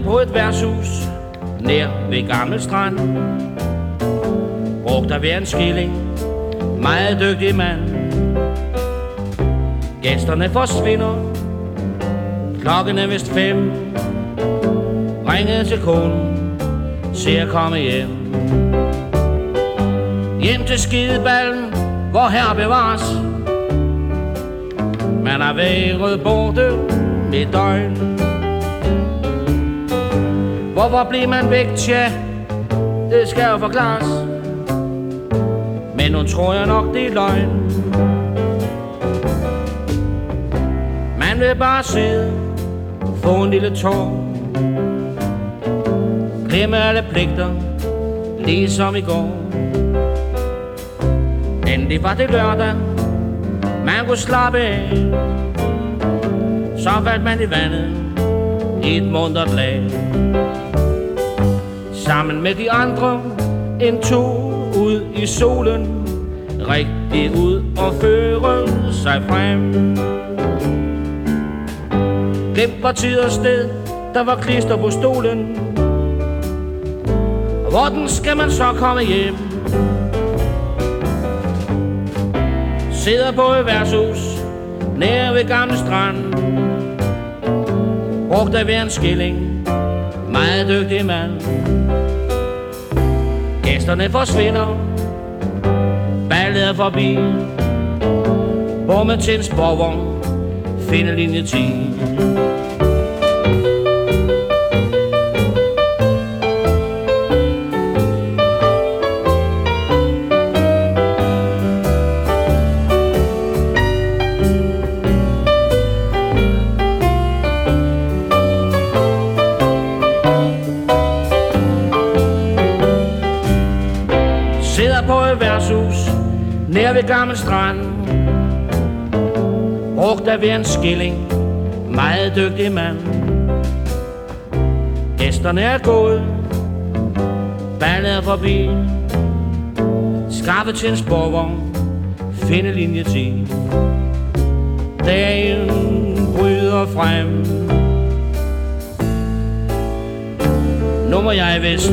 på et værtshus nær ved Gammel Strand. Brugt af hver en skilling, meget dygtig mand. Gæsterne forsvinder, klokken er vist fem. Ringede til konen, se at komme hjem. Hjem til skideballen, hvor her bevares. Man har været borte med døgn. Hvorfor blev man væk, tja? Det skal jo forklares. Men nu tror jeg nok, det er løgn. Man vil bare sidde, få en lille tår. Glemme alle pligter, ligesom i går. Endelig var det lørdag, man kunne slappe af. Så faldt man i vandet i et mundret lag. Sammen med de andre en to ud i solen. Rigtig ud og føre sig frem. Glem var tid og sted, der var klister på stolen. Hvordan skal man så komme hjem? Sidder på et værtshus nær ved gamle strand. Brugt af hver en skilling, meget dygtig mand. Gæsterne forsvinder, ballet er forbi. Bommet til en sporvogn, finder linje 10. værtshus nær ved Gammel Strand. Brugt af hver en skilling, meget dygtig mand. Gæsterne er gået, ballet er forbi. Skaffet til en sporvogn, finde linje 10. Dagen bryder frem. Nu må jeg vist